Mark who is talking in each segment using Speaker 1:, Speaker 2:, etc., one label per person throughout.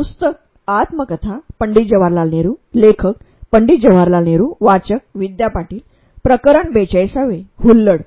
Speaker 1: पुस्तक आत्मकथा पंडित जवाहरलाल नेहरू लेखक पंडित जवाहरलाल नेहरू वाचक विद्या पाटील प्रकरण बेचाळीसावे हुल्लड.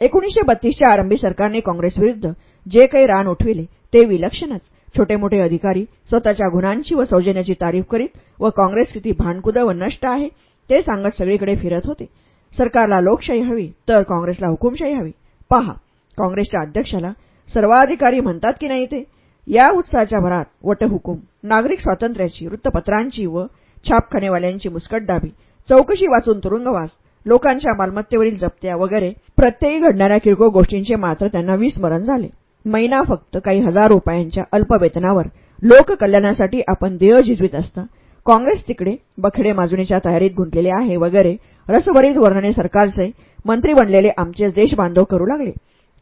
Speaker 1: एकोणीशे बत्तीसच्या आरंभी सरकारने काँग्रेसविरुद्ध जे काही रान उठविले ते विलक्षणच. छोटे मोठे अधिकारी स्वतःच्या गुणांची व सौजन्याची तारीफ करीत व काँग्रेस किती भांडकुद व नष्ट आहे ते सांगत सगळीकडे फिरत होते. सरकारला लोकशाही हवी तर काँग्रेसला हुकुमशाही हवी. पहा काँग्रेसच्या अध्यक्षाला सर्वाधिकारी म्हणतात की नाही ते? या उत्साहाच्या भरात वटहुकूम नागरिक स्वातंत्र्याची वृत्तपत्रांची व छापखानेवाल्यांची मुस्कटदाबी चौकशी वाचून तुरुंगवास लोकांच्या मालमत्तेवरील जप्त्या वगैरे प्रत्ययी घडणाऱ्या किरकोळ गोष्टींचे मात्र त्यांना विस्मरण झाले. महिना फक्त काही हजार रुपयांच्या अल्पवेतनावर लोककल्याणासाठी आपण देह झिजवीत असता काँग्रेस तिकडे बखडे माजुनीच्या तयारीत गुंतलेले आहे वगैरे रसभरीत वर्णने सरकारचे मंत्री बनलेले आमचे देशबांधव करू लागले.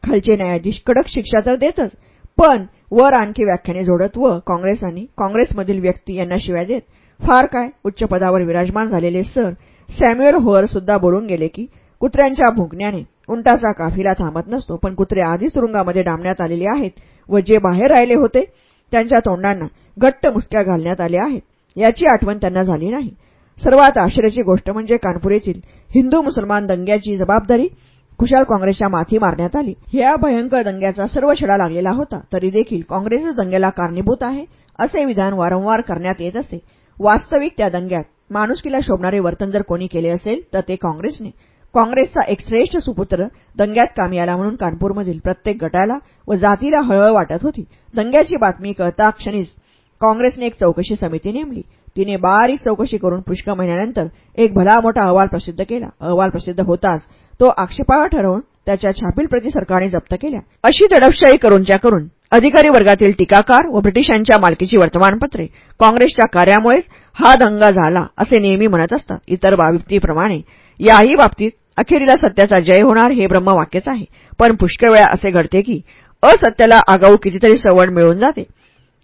Speaker 1: खालचे न्यायाधीश कडक शिक्षा तर देतच पण वर आणखी व्याख्याने जोडत व काँग्रेस आणि काँग्रेसमधील व्यक्ती यांना शिव्या देत फार काय उच्च पदावर विराजमान झालेले सर सॅम्युअल होअर सुद्धा बोलून गेले की कुत्र्यांच्या भुंकण्याने उंटाचा काफिला थांबत नसतो पण कुत्रे आधीच तुरुंगामध्ये डांबण्यात आलेले आहेत व जे बाहेर राहिले होते त्यांच्या तोंडांना घट्ट मुसक्या घालण्यात आल्या आहेत. याची आठवण त्यांना झाली नाही. सर्वात आश्चर्याची गोष्ट म्हणजे कानपूर येथील हिंदू मुसलमान दंग्याची जबाबदारी खुशाल काँग्रेसच्या माथी मारण्यात आली. ह्या भयंकर दंग्याचा सर्व छडा लागलेला होता तरी देखील काँग्रेसच दंग्याला कारणीभूत आहे असे विधान वारंवार करण्यात येत असे. वास्तविक त्या दंग्यात माणुसकीला शोभणारे वर्तन जर कोणी केले असेल तर ते काँग्रेसने. काँग्रेसचा एक श्रेष्ठ सुपुत्र दंग्यात कामी आला म्हणून कानपूरमधील प्रत्येक गटाला व जातीला हळहळ वाटत होती. दंग्याची बातमी कळता क्षणीच काँग्रेसने एक चौकशी समिती नेमली. तिने बारीक चौकशी करून पुष्कळ महिन्यानंतर एक भला मोठा अहवाल प्रसिद्ध केला. अहवाल प्रसिद्ध होताच तो आक्षेपार्ह ठरवून त्याच्या छापील प्रती सरकारने जप्त केल्या. अशी दडपशाही करूनच्या करून अधिकारी वर्गातील टीकाकार व ब्रिटिशांच्या मालकीची वर्तमानपत्रे काँग्रेसच्या कार्यामुळेच हा दंगा झाला असे नेहमी म्हणत असतात इतर बाबतीप्रमाणे याही बाबतीत अखेरीला सत्याचा जय होणार हे ब्रह्मवाक्यच आहे. पण पुष्कळ वेळा असे घडते की असत्याला आगाऊ कितीतरी सवड मिळून जाते.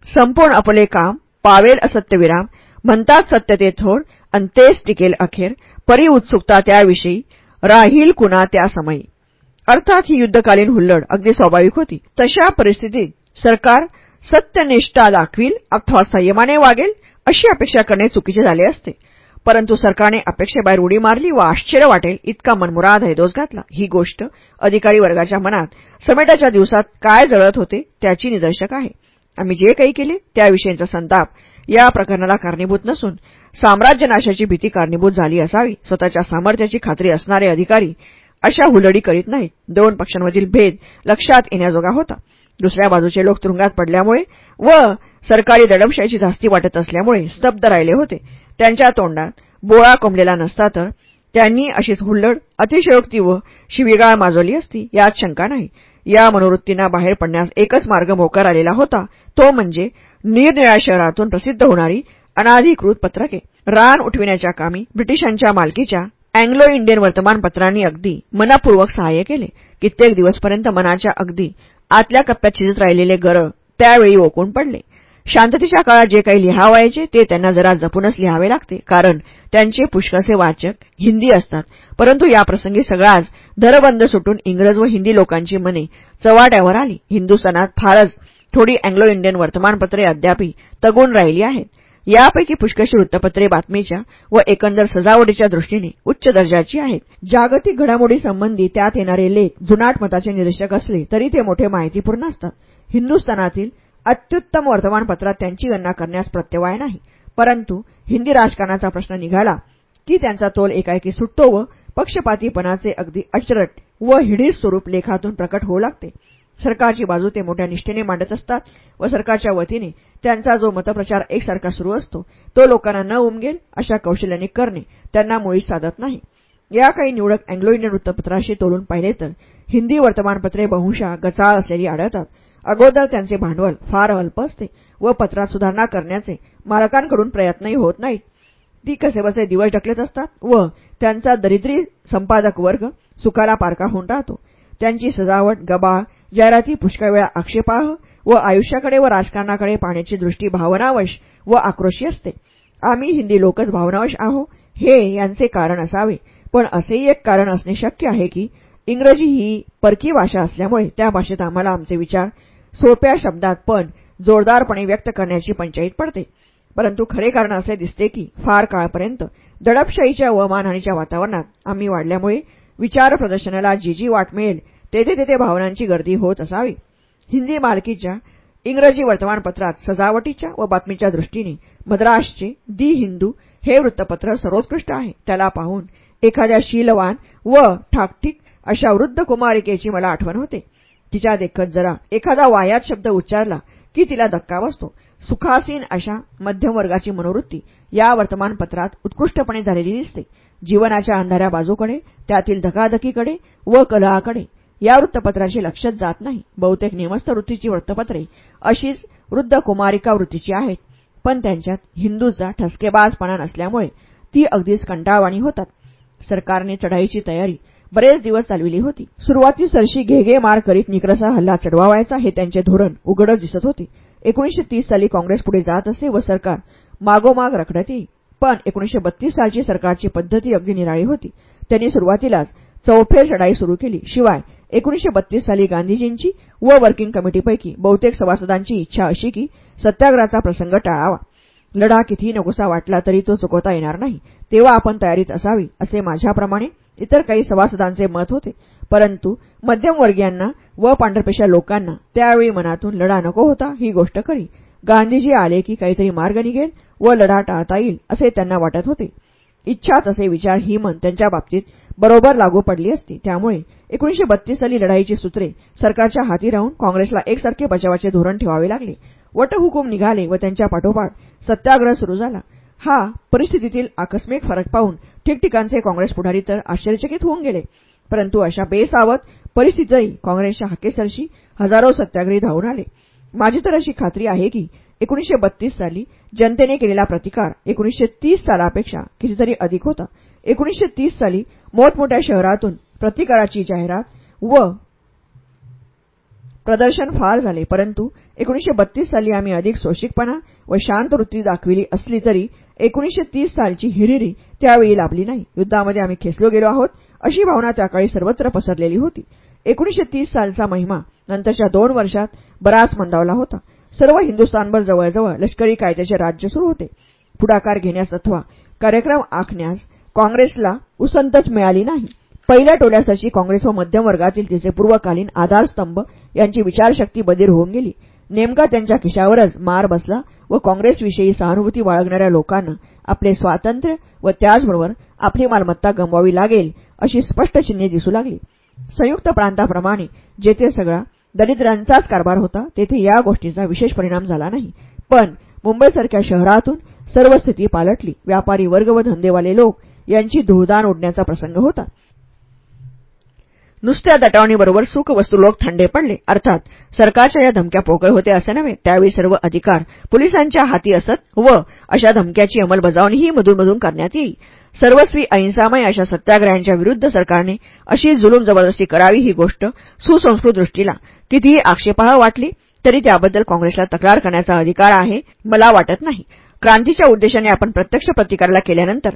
Speaker 1: संपूर्ण आपले काम पावेल असत्यविराम म्हणतात सत्य ते थोड आणि तेच टिकेल अखेर परी उत्सुकता त्याविषयी राहील कुणा त्या समयी अर्थात ही युद्धकालीन हुल्लड अगदी स्वाभाविक होती. तशा परिस्थितीत सरकार सत्यनिष्ठा दाखवील अथवा संयमाने वागेल अशी अपेक्षा करणे चुकीचे झाले असते. परंतु सरकारने अपेक्षेबाहेर उडी मारली व आश्चर्य वाटेल इतका मनमुराद हैदोस घातला. ही गोष्ट अधिकारी वर्गाच्या मनात समेटाच्या दिवसात काय जळत होते त्याची निदर्शक आहे. आम्ही जे काही केले त्याविषयीचा संताप या प्रकरणाला कारणीभूत नसून साम्राज्यनाशाची भीती कारणीभूत झाली असावी. स्वतःच्या सामर्थ्याची खात्री असणारे अधिकारी अशा हुलडी करीत नाहीत. दोन पक्षांमधील भेद लक्षात येण्याजोगा होता. दुसऱ्या बाजूचे लोक तुरुंगात पडल्यामुळे व सरकारी दडमशाहीची धास्ती वाटत असल्यामुळे स्तब्ध राहिले होते. त्यांच्या तोंडात बोळा कोंबलेला नसता तर त्यांनी अशीच हुल्लड अतिशयोक्ती व शिवीगाळ माजवली असती यात शंका नाही. या मनोवृत्तींना बाहेर पडण्यास एकच मार्ग मोकार आलेला होता. तो म्हणजे निरनिळ्या शहरातून प्रसिद्ध होणारी अनाधिकृत पत्रके. रान उठविण्याच्या कामी ब्रिटिशांच्या मालकीच्या अँग्लो इंडियन वर्तमानपत्रांनी अगदी मनापूर्वक सहाय्य केले. कित्येक दिवसपर्यंत मनाच्या अगदी आतल्या कप्प्यात शिजत राहिलेले गरळ त्यावेळी ओकून पडले. शांततेच्या काळात जे काही लिहावायचे ते त्यांना जरा जपूनच लिहावे लागते. कारण त्यांचे पुष्कळसे वाचक हिंदी असतात. परंतु या प्रसंगी सगळाच दरबंद सुटून इंग्रज व हिंदी लोकांची मने चवाट्यावर आली. हिंदुस्थानात फारच थोडी अँग्लो इंडियन वर्तमानपत्रे अद्यापी तगून राहिली आहेत. यापैकी पुष्कळशी वृत्तपत्रे बातमीच्या व एकंदर सजावटीच्या दृष्टीने उच्च दर्जाची आहेत. जागतिक घडामोडीसंबंधी त्यात येणारे लेख जुनाट मताचे निरीक्षक असले तरी ते मोठे माहितीपूर्ण असतात. हिंदुस्थानातील अत्युत्तम वर्तमानपत्रात त्यांची गणना करण्यास प्रत्यवाय नाही. परंतु हिंदी राजकारणाचा प्रश्न निघाला की त्यांचा तोल एकाएकी सुटतो व पक्षपातीपणाचे अगदी अचरट व हिडीस स्वरूप लेखातून प्रकट होऊ लागते. सरकारची बाजू ते मोठ्या निष्ठेने मांडत असतात व सरकारच्या वतीने त्यांचा जो मतप्रचार एकसारखा सुरू असतो तो लोकांना न उमगेल अशा कौशल्याने करणे त्यांना मुळीच साधत नाही. या काही निवडक अँग्लो इंडियन वृत्तपत्राशी तोलून पाहिले तर हिंदी वर्तमानपत्रे बहुशा गचाळ असलेली आढळतात. अगोदर त्यांचे भांडवल फार अल्प असते व पत्रात सुधारणा करण्याचे मालकांकडून प्रयत्नही होत नाहीत. ती कसेबसे दिवस ढकलत असतात व त्यांचा दरिद्री संपादक वर्ग सुखाला पारका होऊन राहतो. त्यांची सजावट गबाळ जाहिराती पुष्कळ वेळा आक्षेपाह व आयुष्याकडे व राजकारणाकडे पाहण्याची दृष्टी भावनावश व आक्रोशी असते. आम्ही हिंदी लोकच भावनावश आहो हे यांचे कारण असावे. पण असेही एक कारण असणे शक्य आहे की इंग्रजी ही परकी भाषा असल्यामुळे त्या भाषेत आम्हाला आमचे विचार सोप्या शब्दात पण जोरदारपणे व्यक्त करण्याची पंचाईत पडते. परंतु खरे कारण असे दिसते की फार काळपर्यंत दडपशाहीच्या व मानहानीच्या वातावरणात आम्ही वाढल्यामुळे विचार प्रदर्शनाला जी जी वाट मिळेल तेथे तेथे भावनांची गर्दी होत असावी. हिंदी मालकीच्या इंग्रजी वर्तमानपत्रात सजावटीच्या व बातमीच्या दृष्टीने मद्रासचे दी हिंदू हे वृत्तपत्र सर्वोत्कृष्ट आहे. त्याला पाहून एखाद्या शीलवान व ठाकठीक अशा वृद्ध कुमारिकेची मला आठवण होते. तिच्या देखत जरा एखादा वायात शब्द उच्चारला की तिला धक्का बसतो. सुखासीन अशा मध्यमवर्गाची मनोवृत्ती या वर्तमानपत्रात उत्कृष्टपणे झालेली दिसते. जीवनाच्या अंधाऱ्या बाजूकडे त्यातील धकाधकीकडे व कलहाकडे या वृत्तपत्राचे लक्षच जात नाही. बहुतेक निमस्त वृत्तीची वृत्तपत्रे अशीच वृद्ध कुमारिका वृत्तीची आहेत. पण त्यांच्यात हिंदूचा ठसकेबाजपणा नसल्यामुळे ती अगदीच कंटाळवाणी होतात. सरकारने चढाईची तयारी बरेच दिवस चालविली होती. सुरुवाती सरशी घेगे मार करीत निकरसा हल्ला चढवावायचा हे त्यांचे धोरण उघडच दिसत होते. एकोणीशे तीस साली काँग्रेस पुढे जात असे व सरकार मागोमाग रखडत येई. पण एकोणीशे बत्तीस सालची सरकारची पद्धती अगदी निराळी होती. त्यांनी सुरुवातीलाच चौफेर चढाई सुरू केली. शिवाय एकोणीशे बत्तीस साली गांधीजींची व वर्किंग कमिटीपैकी बहुतेक सभासदांची इच्छा अशी की सत्याग्रहाचा प्रसंग टाळावा. लढा कितीही नकोसा वाटला तरी तो चुकवता येणार नाही. तेव्हा आपण तयारीत असावी असे माझ्याप्रमाणे इतर काही सभासदांचे मत होते. परंतु मध्यमवर्गीयांना व पांढरपेशा लोकांना त्यावेळी मनातून लढा नको होता ही गोष्ट खरी. गांधीजी आले की काहीतरी मार्ग निघेल व लढा टाळता येईल असे त्यांना वाटत होते. इच्छाच असे विचार ही मन त्यांच्या बाबतीत बरोबर लागू पडली असती. त्यामुळे एकोणीशे बत्तीस साली लढाईची सूत्रे सरकारच्या हाती राहून काँग्रेसला एकसारखे बचावाचे धोरण ठेवावे लागले. वटहुकूम निघाले व त्यांच्या पाठोपाठ सत्याग्रह सुरू झाला. हा परिस्थितीतील आकस्मिक फरक पाहून ठिकठिकाणचे काँग्रेस पुढारी तर आश्चर्यचकित होऊन गेले. परंतु अशा बेसावत परिस्थितीतही काँग्रेसच्या हाकेसरशी हजारो सत्याग्रही धावून आले. माझी तर अशी खात्री आहे की एकोणीशे बत्तीस साली जनतेने केलेला प्रतिकार एकोणीशे तीस सालापेक्षा कितीतरी अधिक होता. एकोणीशे तीस साली मोठमोठ्या शहरातून प्रतिकाराची जाहिरात व प्रदर्शन फार झाले. परंतु एकोणीशे बत्तीस साली आम्ही अधिक सोशिकपणा व शांत वृत्ती दाखविली असली तरी एकोणीशे तीस सालची हिरिरी त्यावेळी लाभली नाही. युद्धामध्ये आम्ही खेचलो गेलो आहोत. अशी भावना त्याकाळी सर्वत्र पसरलेली होती. एकोणीशे तीस सालचा महिमा नंतरच्या दोन वर्षात बराच मंदावला होता. सर्व हिंदुस्थानभर जवळजवळ लष्करी कायद्याचे राज्य सुरू होते. पुढाकार घेण्यास अथवा कार्यक्रम आखण्यास काँग्रेसला उसंतच मिळाली नाही. पहिल्या टोल्यासाठी काँग्रेस व मध्यम वर्गातील तिचे पूर्वकालीन आधारस्तंभ यांची विचारशक्ती बधीर होऊन गेली. नेमका त्यांच्या खिशावरच मार बसला व काँग्रेसविषयी सहानुभूती बाळगणाऱ्या लोकांना आपले स्वातंत्र्य व त्याचबरोबर आपली मालमत्ता गमवावी लागेल अशी स्पष्ट चिन्हे दिसू लागली. संयुक्त प्रांताप्रमाणे जेथे सगळा दरिद्रांचाच कारभार होता तेथे या गोष्टीचा विशेष परिणाम झाला नाही. पण मुंबईसारख्या शहरातून सर्व स्थिती पालटली. व्यापारी वर्ग व धंदेवाले लोक यांची धुळदाण उडण्याचा प्रसंग होता. नुसत्या दटावणीबरोबर सुखवस्तू लोक थंडे पडले. अर्थात सरकारच्या या धमक्या पोकळ होते असे नव्हे त्यावेळी सर्व अधिकार पोलिसांच्या हाती असत व अशा धमक्याची अंमलबजावणीही मधूनमधून करण्यात येई सर्वस्वी अहिंसामय अशा सत्याग्रहांच्या विरुद्ध सरकारने अशी जुलूम जबरदस्ती करावी ही गोष्ट सुसंस्कृत दृष्टीला कितीही आक्षेपाह वाटली तरी त्याबद्दल काँग्रेसला तक्रार करण्याचा अधिकार आहे मला वाटत नाही. क्रांतीच्या उद्देशाने आपण प्रत्यक्ष प्रतिकाराला केल्यानंतर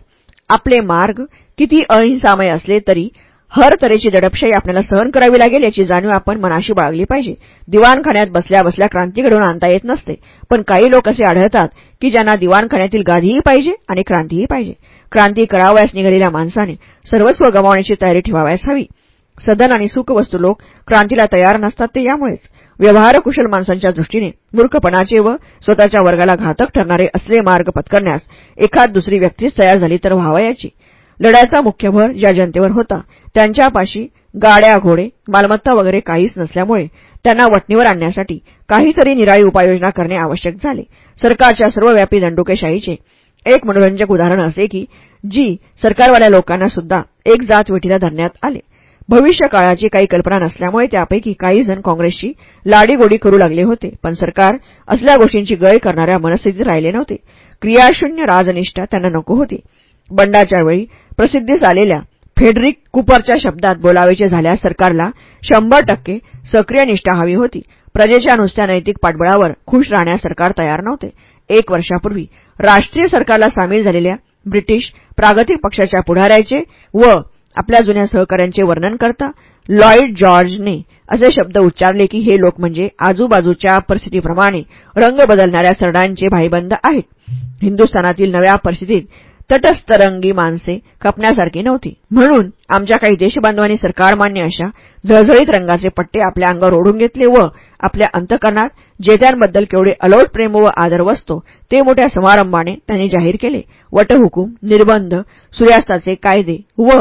Speaker 1: आपले मार्ग किती अहिंसामय असले तरी हर तऱ्हेची दडपशाही आपल्याला सहन करावी लागेल याची जाणीव आपण मनाशी बाळगली पाहिजे. दिवाणखान्यात बसल्या बसल्या क्रांती घडवून आणता येत नसते. पण काही लोक असे आढळतात की ज्यांना दिवाणखान्यातील गादीही पाहिजे आणि क्रांतीही पाहिजे. क्रांती करावयास निघालेल्या माणसाने सर्वस्व गमावण्याची तयारी ठेवावयास हवी. सदन आणि सुखवस्तू लोक क्रांतीला तयार नसतात ते यामुळेच. व्यवहारकुशल माणसांच्या दृष्टीने मूर्खपणाचे व स्वतःच्या वर्गाला घातक ठरणारे असले मार्ग पत्करण्यास एखाद दुसरी व्यक्तीच तयार झाली तर व्हावयाची. लढ्याचा मुख्य भर ज्या जनतेवर होता त्यांच्यापाशी गाड्या घोडे मालमत्ता वगैरे काहीच नसल्यामुळे त्यांना वटणीवर आणण्यासाठी काहीतरी निराळी उपाययोजना करणे आवश्यक झाले. सरकारच्या सर्वव्यापी दंडुकेशाहीचे एक मनोरंजक उदाहरण असे की जी सरकारवाल्या लोकांना सुद्धा एक जात वेटीला धरण्यात आले. भविष्य काळाची काही कल्पना नसल्यामुळे त्यापैकी काही जण काँग्रेसची लाडीगोडी करू लागले होते पण सरकार असल्या गोष्टींची गय करणाऱ्या मनस्थितीत राहिले नव्हते. क्रियाशून्य राजनिष्ठा त्यांना नको होती. बंडाच्या वेळी प्रसिद्धीस आलेल्या फेडरिक कुपरच्या शब्दात बोलावेचे झाल्यास सरकारला शंभर टक्के सक्रिय निष्ठा हवी होती. प्रजेच्या नुसत्या नैतिक पाठबळावर खुश राहण्यास सरकार तयार नव्हते. एक वर्षापूर्वी राष्ट्रीय सरकारला सामील झालेल्या ब्रिटिश प्रागतिक पक्षाच्या पुढाऱ्याचे व आपल्या जुन्या सहकाऱ्यांचे वर्णन करता लॉईड जॉर्जने असे शब्द उच्चारले की हे लोक म्हणजे आजूबाजूच्या परिस्थितीप्रमाणे रंग बदलणाऱ्या सरडांचे भाईबंद आहेत. हिंदुस्थानातील नव्या परिस्थितीत तटस्थरंगी माणसे खपण्यासारखी नव्हती. म्हणून आमच्या काही देशबांधवांनी सरकारमान्य अशा झळझळीत रंगाचे पट्टे आपल्या अंगावर ओढून घेतले व आपल्या अंतकरणात जेत्यांबद्दल केवढे अलोट प्रेम व आदर वसतो ते मोठ्या समारंभाने त्यांनी जाहीर केले. वटहुकूम निर्बंध सूर्यास्ताचे कायदे व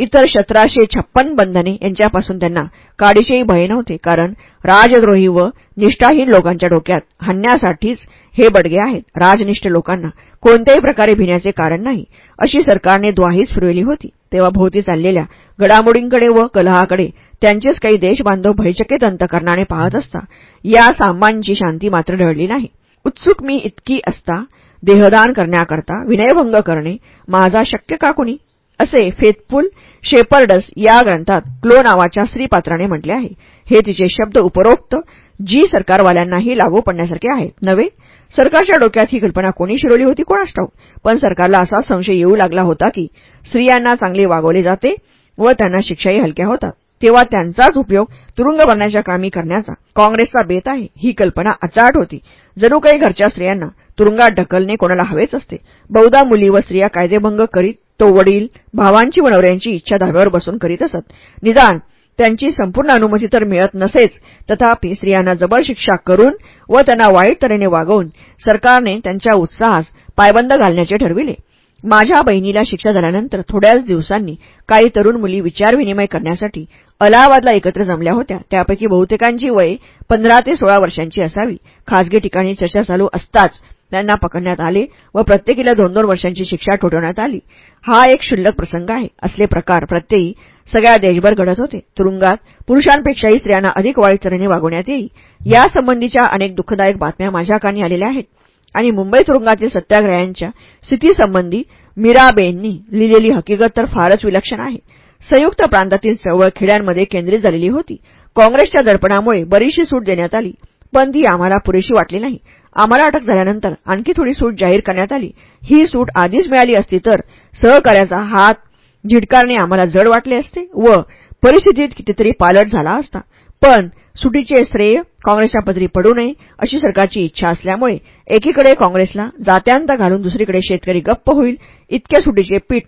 Speaker 1: इतर सतराशे छप्पन बंधने यांच्यापासून त्यांना काडीचेही भय नव्हते कारण राजद्रोही व निष्ठाहीन लोकांच्या डोक्यात हाणण्यासाठीच हे बडगे आहेत. राजनिष्ठ लोकांना कोणत्याही प्रकारे भिण्याचे कारण नाही. अशी सरकारने द्वाहीच फिरविली होती. तेव्हा भोवती चाललेल्या घडामोडींकडे व कलहाकडे त्यांचेच काही देशबांधव भयचकित अंतकरणाने पाहत असता या सामांची शांती मात्र ढळली नाही. उत्सुक मी इतकी असता देहदान करण्याकरता विनयभंग करणे माझा शक्य का कुणी? असे फेथफुल शेपर्डस या ग्रंथात क्लो नावाच्या स्त्रीपात्राने म्हटले आहे. हे तिचे शब्द उपरोक्त जी सरकारवाल्यांनाही लागू पडण्यासारखे आहे. नव्हे? सरकारच्या डोक्यात ही कल्पना कोणी शिरवली होती? कोणास ठाऊक? पण सरकारला असा संशय येऊ लागला होता की स्त्रियांना चांगले वागवले जाते व त्यांना शिक्षाही हलक्या होतात. तेव्हा त्यांचाच उपयोग तुरुंग भरण्याच्या कामी करण्याचा काँग्रेसचा बेत आहे. ही कल्पना अचाट होती. जणू काही घरच्या स्त्रियांना तुरुंगात ढकलणे कोणाला हवेच असते. बहुधा मुली व स्त्रिया कायदेभंग करीत तो वडील भावांची व नवऱ्यांची इच्छा धाब्यावर बसून करीत असत. निदान त्यांची संपूर्ण अनुमती तर मिळत नसेच तथापि स्त्रियांना जबर शिक्षा करून व त्यांना वाईट तऱ्हेने वागवून सरकारने त्यांच्या उत्साहास पायबंद घालण्याचे ठरविले. माझ्या बहिणीला शिक्षा झाल्यानंतर थोड्याच दिवसांनी काही तरुण मुली विचारविनिमय करण्यासाठी अलाहाबादला एकत्र जमल्या होत्या. त्यापैकी बहुतेकांची वय पंधरा ते सोळा वर्षांची असावी. खासगी ठिकाणी चर्चा चालू असताच त्यांना पकडण्यात आले व प्रत्येकीला दोन दोन वर्षांची शिक्षा ठोठवण्यात आली. हा एक क्षुल्लक प्रसंग आहे. असले प्रकार प्रत्ययी सगळ्या देशभर घडत होते. तुरुंगात पुरुषांपेक्षाही स्त्रियांना अधिक वाईट तऱ्हेने वागवण्यात येईल. यासंबंधीच्या अनेक दुःखदायक बातम्या माझ्या कानी आलेल्या आहेत. आणि मुंबई तुरुंगातील सत्याग्रह्यांच्या स्थितीसंबंधी मीराबेंनी लिहिलेली हकीकत तर फारच विलक्षण आहे. संयुक्त प्रांतातील चळवळ खेड्यांमध्ये केंद्रित झालेली होती. काँग्रेसच्या दर्पणामुळे बरीचशी सूट देण्यात आली. पण ती आम्हाला पुरेशी वाटली नाही. आम्हाला अटक झाल्यानंतर आणखी थोडी सूट जाहीर करण्यात आली. ही सूट आधीच मिळाली असती तर सहकार्याचा हात झिडकारणे आम्हाला जड वाटले असते व परिस्थितीत कितीतरी पालट झाला असता. पण सुटीचे श्रेय काँग्रेसच्या पदरी पडू नये अशी सरकारची इच्छा असल्यामुळे एकीकडे काँग्रेसला जात्यांत घालून दुसरीकडे शेतकरी गप्प होईल इतक्या सुटीचे पीठ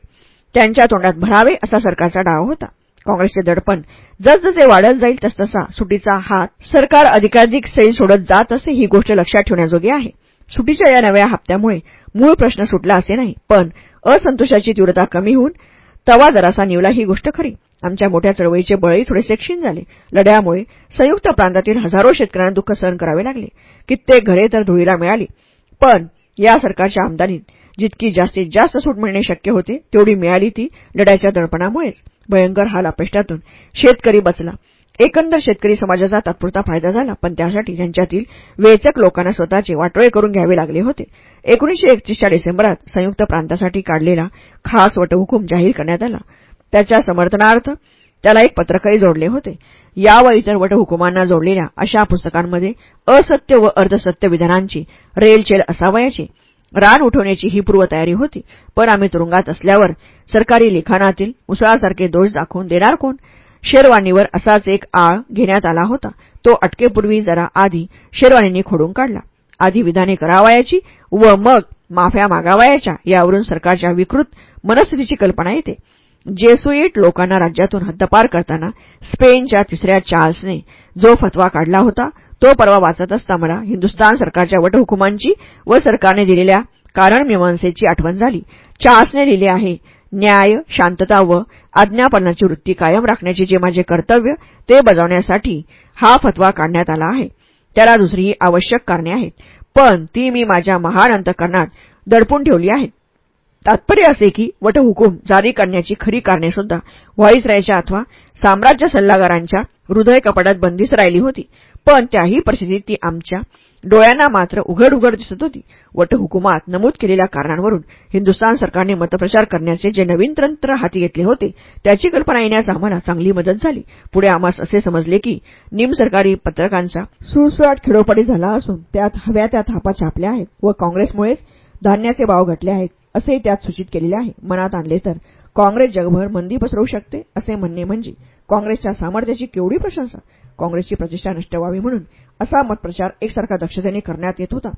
Speaker 1: त्यांच्या तोंडात भरावे असा सरकारचा डाव होता. काँग्रेसचे दडपण जसजसे वाढत जाईल तसतसा सुटीचा हात सरकार अधिकाधिक सैल सोडत जात असे ही गोष्ट लक्षात ठेवण्याजोगी आहे. सुटीच्या या नव्या हप्त्यामुळे मूळ प्रश्न सुटला असे नाही पण असंतोषाची तीव्रता कमी होऊन तवा जरासा निवला ही गोष्ट खरी. आमच्या मोठ्या चळवळीचे बळही थोडेसे क्षीण झाले. लढ्यामुळे संयुक्त प्रांतातील हजारो शेतकऱ्यांना दुःख सहन करावे लागले. कित्येक घरे तर धुळीला मिळाली. पण या सरकारच्या आमदानीत जितकी जास्तीत जास्त सूट मिळणे शक्य होते तेवढी मिळाली ती लढ्याच्या दडपणामुळेच. भयंकर हाल अपेष्टातून शेतकरी बचला एकंदर शेतकरी समाजाचा तात्पुरता फायदा झाला पण त्यासाठी त्यांच्यातील वेचक लोकांना स्वतःचे वाटोळे करून घ्यावे लागले होते. एकोणीशे एकतीसच्या डिसेंबरात संयुक्त प्रांतासाठी काढलेला खास वटहुकूम जाहीर करण्यात आला. त्याच्या समर्थनार्थ त्याला एक पत्रकही जोडले होते. या व इतर वटहुकुमांना जोडलेल्या अशा पुस्तकांमध्ये असत्य व अर्धसत्य विधानांची रेलचेल असावयाची रान उठवण्याची ही पूर्वतयारी होती. पण आम्ही तुरुंगात असल्यावर सरकारी लिखाणातील मुसळासारखे दोष दाखवून देणार कोण? शेरवानीवर असाच एक आळ घेण्यात आला होता. तो अटकेपूर्वी जरा आधी शेरवानीने खोडून काढला. आधी विधाने करावायाची व मग माफ्या मागावायाच्या यावरून सरकारच्या विकृत मनस्थितीची कल्पना येते. जेसुईट लोकांना राज्यातून हद्दपार करताना स्पेनच्या तिसऱ्या चार्ल्सने जो फतवा काढला होता तो परवा वाचत असता मला हिंदुस्तान सरकारच्या वटहुकुमांची व सरकारने दिलेल्या कारणमीमांसेची आठवण झाली. चार्ल्सने लिहिले आहे न्याय शांतता व आज्ञापनाची वृत्ती कायम राखण्याचे जे माझे कर्तव्य ते बजावण्यासाठी हा फतवा काढण्यात आला आहे. त्याला दुसरीही आवश्यक कारणे आहेत. पण ती मी माझ्या महान अंतकरणात दडपून ठेवली आहेत तात्पर्य असे की वटहुकूम जारी करण्याची खरी कारणे सुद्धा व्हॉईसरायच्या अथवा साम्राज्य सल्लागारांच्या हृदय कपाटात बंदीच राहिली होती. पण त्याही परिस्थितीत ती आमच्या डोळ्यांना मात्र उघड उघड दिसत होती. वटहुकुमात नमूद केलेल्या कारणांवरून हिंदुस्तान सरकारने मतप्रचार करण्याचे जे नवीन तंत्र हाती घेतले होते त्याची कल्पना येण्यास आम्हाला चांगली मदत झाली. पुढे आम्हास असे समजले की निमसरकारी पत्रकांचा सुळसुळाट खिडोपाडी झाला असून त्यात हव्या त्या थापा छापल्या आहेत व काँग्रेसमुळेच धान्याचे भाव घटले आहेत असे त्यात सूचित केलेले आहे. मनात आणले तर काँग्रेस जगभर मंदी पसरवू शकते असे म्हणणे म्हणजे काँग्रेसच्या सामर्थ्याची केवढी प्रशंसा? काँग्रेसची प्रतिष्ठा नष्ट व्हावी म्हणून असा मतप्रचार एकसारखा दक्षतेने करण्यात येत होता.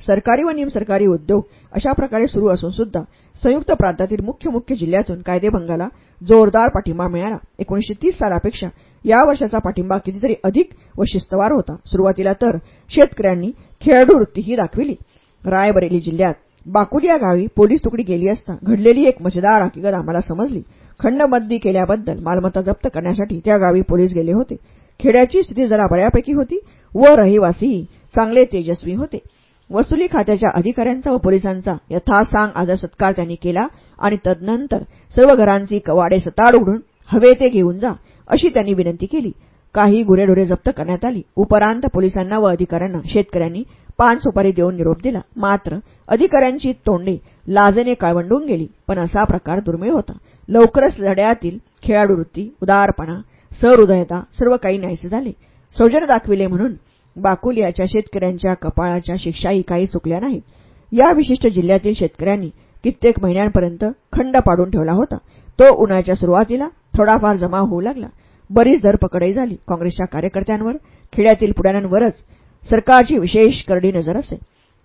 Speaker 1: सरकारी व निमसरकारी उद्योग अशा प्रकारे सुरू असून सुद्धा संयुक्त प्रांतातील मुख्य मुख्य जिल्ह्यातून कायदेभंगाला जोरदार पाठिंबा मिळाला. एकोणीशे तीस सालापेक्षा या वर्षाचा पाठिंबा कितीतरी अधिक व शिस्तवार होता. सुरुवातीला तर शेतकऱ्यांनी खेळाडू वृत्तीही दाखविली. रायबरेली जिल्ह्यात बाकुलिया गावी पोलीस तुकडी गेली असता घडलेली एक मजेदार हकीकत आम्हाला समजली. खंडबंदी केल्याबद्दल मालमत्ता जप्त करण्यासाठी त्या गावी पोलीस गेले होते. खेड्याची स्थिती जरा बऱ्यापैकी होती व रहिवासीही चांगले तेजस्वी होते. वसुली खात्याच्या अधिकाऱ्यांचा व पोलिसांचा यथासांग आदर सत्कार त्यांनी केला आणि तदनंतर सर्व घरांची कवाडे सताड उघडून हवे ते घेऊन जा अशी त्यांनी विनंती केली. काही गुरेढोरे जप्त करण्यात आली. उपरांत पोलिसांना व अधिकाऱ्यांना शेतकऱ्यांनी पान सुपारी देऊन निरोप दिला. मात्र अधिकाऱ्यांची तोंडे लाजेने काळवंडून गेली. पण असा प्रकार दुर्मिळ होता. लवकरच लढ्यातील खेळाडूवृत्ती उदारपणा सहृदयता सर्व काही नाहीसे झाले. सौजन दाखविले म्हणून बाकुलियाच्या शेतकऱ्यांच्या कपाळाच्या शिक्षाही काही चुकल्या नाहीत. या विशिष्ट जिल्ह्यातील शेतकऱ्यांनी कित्येक महिन्यांपर्यंत खंड पाडून ठेवला होता. तो उन्हाळ्याच्या सुरुवातीला थोडाफार जमा होऊ लागला. बरीच धरपकडही झाली. काँग्रेसच्या कार्यकर्त्यांवर खेड्यातील पुढाऱ्यांवरच सरकारची विशेष करडी नजर असे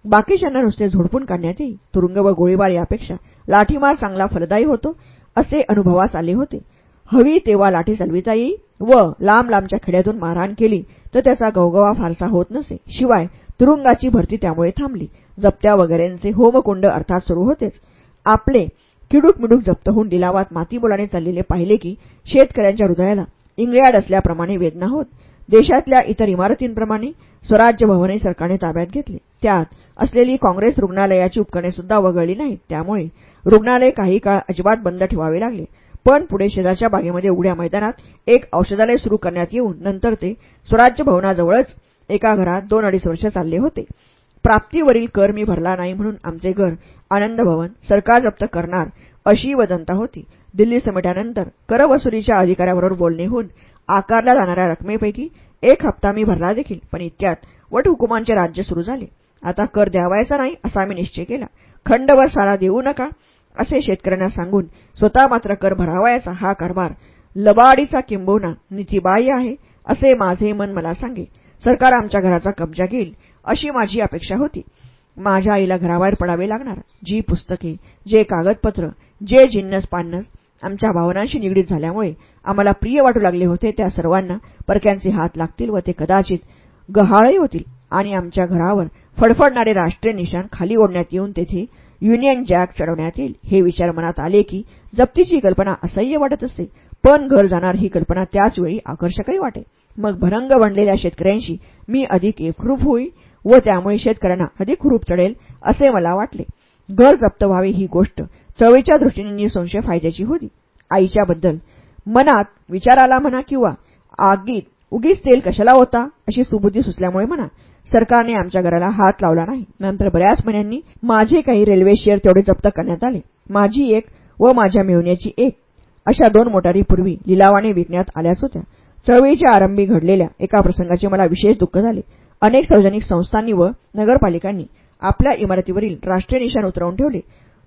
Speaker 1: बाकीच्यांना नुसते झोडपून काढण्यात येई तुरुंग व गोळीबार यापेक्षा लाठीमार चांगला फलदायी होतो असे अनुभवास आले होते. हवी तेव्हा लाठी चालविता येई व लांब लांबच्या खेड्यातून मारहाण केली तर त्याचा गवगवा फारसा होत नसे. शिवाय तुरुंगाची भरती त्यामुळे थांबली. जप्त्या वगैरेंचे होमकुंड अर्थात सुरू होतेच. आपले किडूक मिडूक जप्त होऊन लिलावात मातीबोलाने चाललेले पाहिले की शेतकऱ्यांच्या हृदयाला इंग्रयाड असल्याप्रमाणे वेदना होत. देशातल्या इतर इमारतींप्रमाणे स्वराज्य भवने सरकारने ताब्यात घेतले. त्यात असलेली काँग्रेस रुग्णालयाची उपकरणे सुद्धा वगळली नाहीत. त्यामुळे रुग्णालय काही काळ अजिबात बंद ठेवावे लागले. पण पुढे शेजारच्या बागेमध्ये उघड्या मैदानात एक औषधालय सुरू करण्यात येऊन नंतर ते स्वराज्य भवनाजवळच एका घरात दोन अडीच वर्ष चालले होते. प्राप्तीवरील कर मी भरला नाही म्हणून आमचे घर आनंद भवन सरकार जप्त करणार अशी वदंता होती. दिल्ली समिटानंतर करवसुलीच्या अधिकाऱ्याबरोबर बोलणे होऊन आकारल्या जाणाऱ्या रकमेपैकी एक हप्ता मी भरला देखील पण इतक्यात वटहुकुमांचे राज्य सुरू झाले. आता कर द्यावायचा नाही असा मी निश्चय केला. खंडवर सारा देऊ नका असे शेतकऱ्यांना सांगून स्वतः मात्र कर भरावायचा हा कारभार लबाडीचा किंबहुना नीतीबाह्य आहे असे माझे मन मला सांगे. सरकार आमच्या घराचा कब्जा घेईल अशी माझी अपेक्षा होती. माझ्या आईला घराबाहेर पडावे लागणार. जी पुस्तके जे कागदपत्र जे जिन्नस पान्नस आमच्या भावनांशी निगडीत झाल्यामुळे आम्हाला प्रिय वाटू लागले होते त्या सर्वांना परक्यांचे हात लागतील व ते कदाचित गहाळही होतील आणि आमच्या घरावर फडफडणारे राष्ट्रीय निशाण खाली ओढण्यात येऊन तेथे युनियन जॅक चढवण्यात येईल. हे विचार मनात आले की जप्तीची कल्पना असह्य वाटत असते पण घर जाणार ही कल्पना त्याचवेळी आकर्षकही वाटे. मग भरंग बनलेल्या शेतकऱ्यांशी मी अधिक एकरूप होईल व त्यामुळे शेतकऱ्यांना अधिक हुरूप चढेल असे मला वाटले. घर जप्त व्हावे ही गोष्ट चवीच्या दृष्टीने निसंशय फायद्याची होती. आईच्याबद्दल मनात विचाराला म्हणा किंवा आगीत उगीच तेल कशाला होता अशी सुबुद्धी सुचल्यामुळे म्हणा सरकारने आमच्या घराला हात लावला नाही. नंतर बऱ्याच महिन्यांनी माझे काही रेल्वे शेअर तेवढे जप्त करण्यात आले. माझी एक व माझ्या मिळवण्याची एक अशा दोन मोटारी पूर्वी लिलावाने विकण्यात आल्याच होत्या. चळवळीच्या आरंभी घडलेल्या एका प्रसंगाचे मला विशेष दुःख झाले. अनेक सार्वजनिक संस्थांनी व नगरपालिकांनी आपल्या इमारतीवरील राष्ट्रीय निशाण उतरवून ठेवले.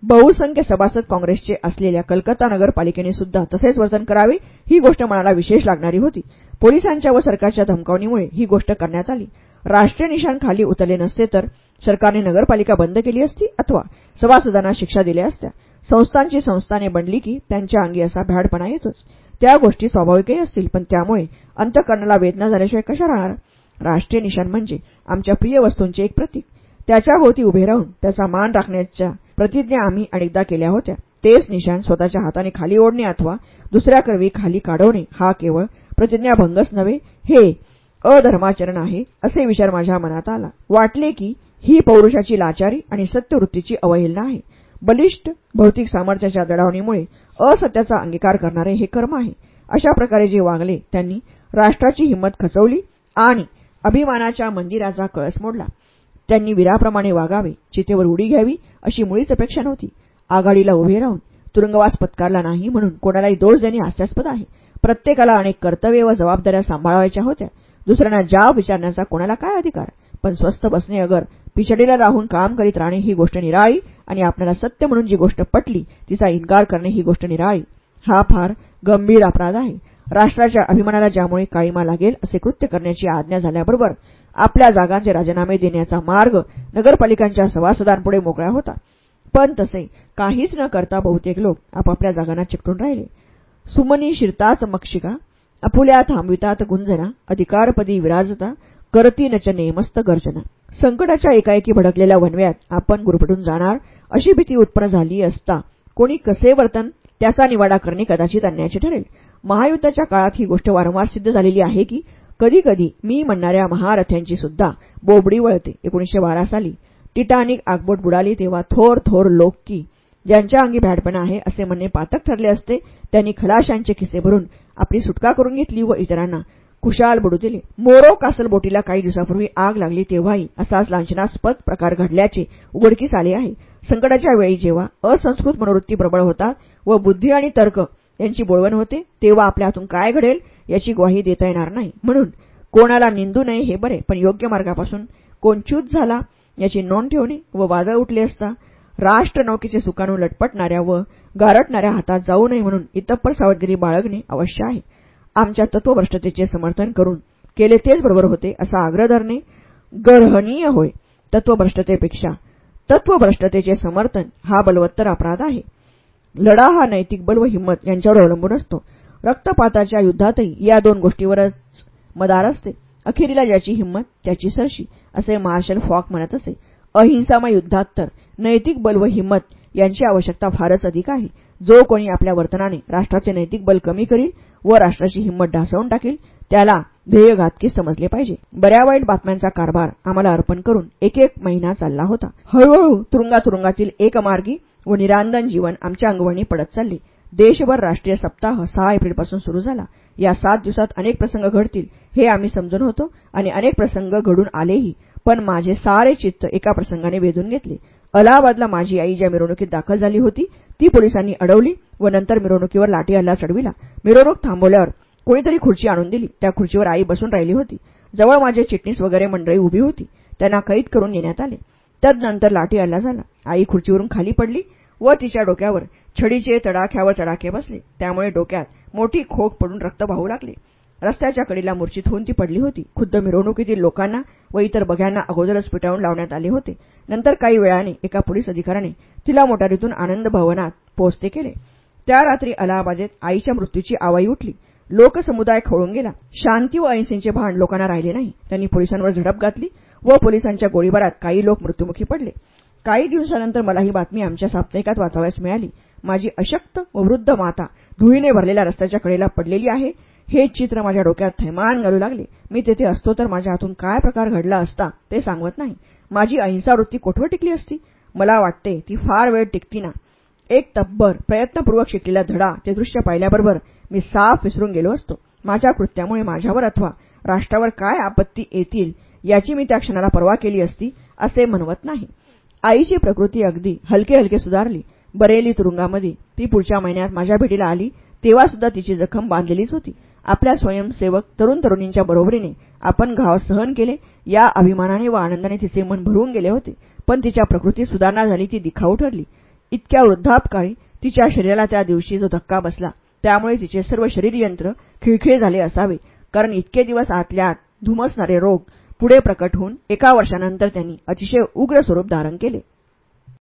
Speaker 1: बहुसंख्य सभासद काँग्रेसचे असलेल्या कलकत्ता नगरपालिकेने सुद्धा तसेच वर्तन करावे ही गोष्ट मनाला विशेष लागणारी होती. पोलिसांच्या व सरकारच्या धमकावणीमुळे ही गोष्ट करण्यात आली. राष्ट्रीय निशाण खाली उतरले नसते तर सरकारने नगरपालिका बंद केली असती अथवा सभासदांना शिक्षा दिल्या असत्या. संस्थांची संस्थाने बनली की त्यांच्या अंगी असा भ्याडपणा येतोच. त्या गोष्टी स्वाभाविकही असतील पण त्यामुळे अंतकरणाला वेदना झाल्याशिवाय कशा राहणार? राष्ट्रीय निशाण म्हणजे आमच्या प्रिय वस्तूंचे एक प्रतीक. त्याच्या होती उभे राहून त्याचा मान राखण्याच्या प्रतिज्ञा आम्ही अनेकदा केल्या होत्या. तेच निशाण स्वतःच्या हाताने खाली ओढणे अथवा दुसऱ्याकरवी खाली काढवणे हा केवळ प्रतिज्ञाभंगच नव्हे हे अधर्माचरण आहे असे विचार माझ्या मनात आला. वाटले की ही पौरुषाची लाचारी आणि सत्यवृत्तीची अवहेलना आहे. बलिष्ठ भौतिक सामर्थ्याच्या दडावणीमुळे असत्याचा अंगीकार करणारे हे कर्म आहे. अशा प्रकारे जे वागले त्यांनी राष्ट्राची हिंमत खचवली आणि अभिमानाच्या मंदिराचा कळस मोडला. त्यांनी वीराप्रमाणे वागावे चितेवर उडी घ्यावी अशी मुळीच अपेक्षा नव्हती. आघाडीला उभे राहून तुरुंगवास पत्कारला नाही म्हणून कोणालाही दोष देणे हास्यास्पद आहे. प्रत्येकाला अनेक कर्तव्य व जबाबदाऱ्या सांभाळायच्या होत्या. दुसऱ्यांना जाब विचारण्याचा कोणाला काय अधिकार? पण स्वस्थ बसणे अगर पिछडीला राहून काम करीत राहणे ही गोष्ट निराळी आणि आपल्याला सत्य म्हणून जी गोष्ट पटली तिचा इन्कार करणे ही गोष्ट निराळी. हा फार गंभीर अपराध आहे. राष्ट्राच्या अभिमानाला ज्यामुळे काळीमा लागेल असे कृत्य करण्याची आज्ञा झाल्याबरोबर आपल्या जागांचे राजीनामे देण्याचा मार्ग नगरपालिकांच्या सभासदांपुढे मोकळा होता. पण तसे काहीच न करता बहुतेक लोक आपापल्या जागांना चिकटून राहिले. सुमनी शिरताच मक्षिका अपुल्या थांबवितात गुंजना अधिकारपदी विराजता करती नचने मस्त गर्जना. संकटाच्या एकाएकी भडकलेल्या वनव्यात आपण गुरफटून जाणार अशी भीती उत्पन्न झाली असता कोणी कसे वर्तन त्याचा निवाडा करणे कदाचित अन्यायाचे ठरेल. महायुद्धाच्या काळात ही गोष्ट वारंवार सिद्ध झालेली आहे की कधीकधी मी म्हणणाऱ्या महारथ्यांची सुद्धा बोबडी वळते. एकोणीशे बारा साली टिटानिक आगबोट बुडाली तेव्हा थोर थोर लोक की ज्यांच्या अंगी भॅडपणा आहे असे म्हणणे पातक ठरले असते त्यांनी खलाशांचे खिसे भरून आपली सुटका करून घेतली व इतरांना खुशाल बुडू दिले. मोरो कासल बोटीला काही दिवसापूर्वी आग लागली तेव्हाही असाच लांछनास्पद प्रकार घडल्याचे उघडकीस आले आहे. संकटाच्या वेळी जेव्हा असंस्कृत मनोवृत्ती प्रबळ होतात व बुद्धी आणि तर्क यांची बोळवण होते तेव्हा आपल्या हातून काय घडेल? याची ग्वाही देता येणार नाही. म्हणून कोणाला निंदू नये हे बरे पण योग्य मार्गापासून कोणच्यूत झाला याची नोंद ठेवणे व वादळ उठले असता राष्ट्रनौकेचे सुकाणू लटपटणाऱ्या व गारटणाऱ्या हातात जाऊ नये म्हणून इतप्पर सावधगिरी बाळगणे अवश्य आहे. आमच्या तत्वभ्रष्टतेचे समर्थन करून केले तेच बरोबर होते असा आग्रह धरणे गर्हणीय होय. तत्वभ्रष्टतेपेक्षा तत्वभ्रष्टतेचे समर्थन हा बलवत्तर अपराध आहे. लढा हा नैतिक बल व हिंमत यांच्यावर अवलंबून असतो. रक्तपाताच्या युद्धातही या दोन गोष्टीवरच मदार असते. अखेरीला ज्याची हिंमत त्याची सरशी असे मार्शल फॉक म्हणत असे. अहिंसामय युद्धात तर नैतिक बल व हिंमत यांची आवश्यकता फारच अधिक आहे. जो कोणी आपल्या वर्तनाने राष्ट्राचे नैतिक बल कमी करील व राष्ट्राची हिंमत ढासळून टाकेल त्याला ध्येयघातकी समजले पाहिजे. बऱ्या वाईट बातम्यांचा कारभार आम्हाला अर्पण करून एक एक महिना चालला होता. हळूहळू तुरुंगातुरुंगातील एकमार्गी व निरांदन जीवन आमच्या अंगवणी पडत चालले. देशभर राष्ट्रीय सप्ताह सहा एप्रिलपासून सुरू झाला. या सात दिवसात अनेक प्रसंग घडतील हे आम्ही समजून होतो आणि अनेक प्रसंग घडून आलेही. पण माझे सारे चित्त एका प्रसंगाने वेधून घेतले. अलाहाबादला माझी आई ज्या मिरवणुकीत दाखल झाली होती ती पोलिसांनी अडवली व नंतर मिरवणुकीवर लाठी हल्ला चढविला. मिरवणूक थांबवल्यावर कोणीतरी खुर्ची आणून दिली. त्या खुर्चीवर आई बसून राहिली होती. जवळ माझे चिटणीस वगैरे मंडळी उभी होती. त्यांना कैद करून नेण्यात आले. तदनंतर लाठी हल्ला झाला. आई खुर्चीवरून खाली पडली व तिच्या डोक्यावर छडीचे तडाख्यावर तडाखे बसले. त्यामुळे डोक्यात मोठी खोक पडून रक्त वाहू लागले. रस्त्याच्या कडीला मूर्छित होऊन ती पडली होती. खुद्द मिरवणुकीतील लोकांना व इतर बघ्यांना अगोदरच पिटाळून लावण्यात आले होते. नंतर काही वेळाने एका पोलीस अधिकाऱ्याने तिला मोटारीतून आनंद भवनात पोहोचते केले. त्या रात्री अलाहाबादेत आईच्या मृत्यूची आवाई उठली. लोकसमुदाय खवळून गेला. शांती व अहिंसेचे भान लोकांना राहिले नाही. त्यांनी पोलिसांवर झडप घातली व पोलिसांच्या गोळीबारात काही लोक मृत्युमुखी पडले. काही दिवसानंतर मला ही बातमी आमच्या साप्ताहिकात वाचावयास मिळाली. माझी अशक्त व वृद्ध माता धुळीने भरलेल्या रस्त्याच्या कडेला पडलेली आहे. हे चित्र माझ्या डोक्यात थैमान घालू लागले. मी तेथे असतो तर माझ्या हातून काय प्रकार घडला असता ते सांगत नाही. माझी अहिंसा वृत्ती कोठवर टिकली असती? मला वाटते ती फार वेळ टिकती ना. एक तब्बर प्रयत्नपूर्वक शिकलेला धडा ते दृश्य पाहिल्याबरोबर मी साफ विसरून गेलो असतो. माझ्या कृत्यामुळे माझ्यावर अथवा राष्ट्रावर काय आपत्ती येतील याची मी त्या क्षणाला पर्वा केली असती असे म्हणवत नाही. आईची प्रकृती अगदी हलके हलके सुधारली. बरेली तुरुंगामध्ये. ती पुढच्या महिन्यात माझ्या भेटीला आली. तेव्हा सुद्धा तिची जखम बांधलेलीच होती. आपल्या स्वयंसेवक तरुण तरुणींच्या बरोबरीने आपण घाव सहन केले. या अभिमानाने व आनंदाने तिचे मन भरून गेले होते. पण तिच्या प्रकृतीत सुधारणा झाली ती दिखाऊ ठरली. इतक्या वृद्धापकाळी तिच्या शरीराला त्या दिवशी जो धक्का बसला त्यामुळे तिचे सर्व शरीरयंत्र खिळखिळे झाले असावे. कारण इतके दिवस आतल्या धुमसणारे रोग पुढे प्रकट होऊन एका वर्षानंतर त्यांनी अतिशय उग्र स्वरूप धारण केले.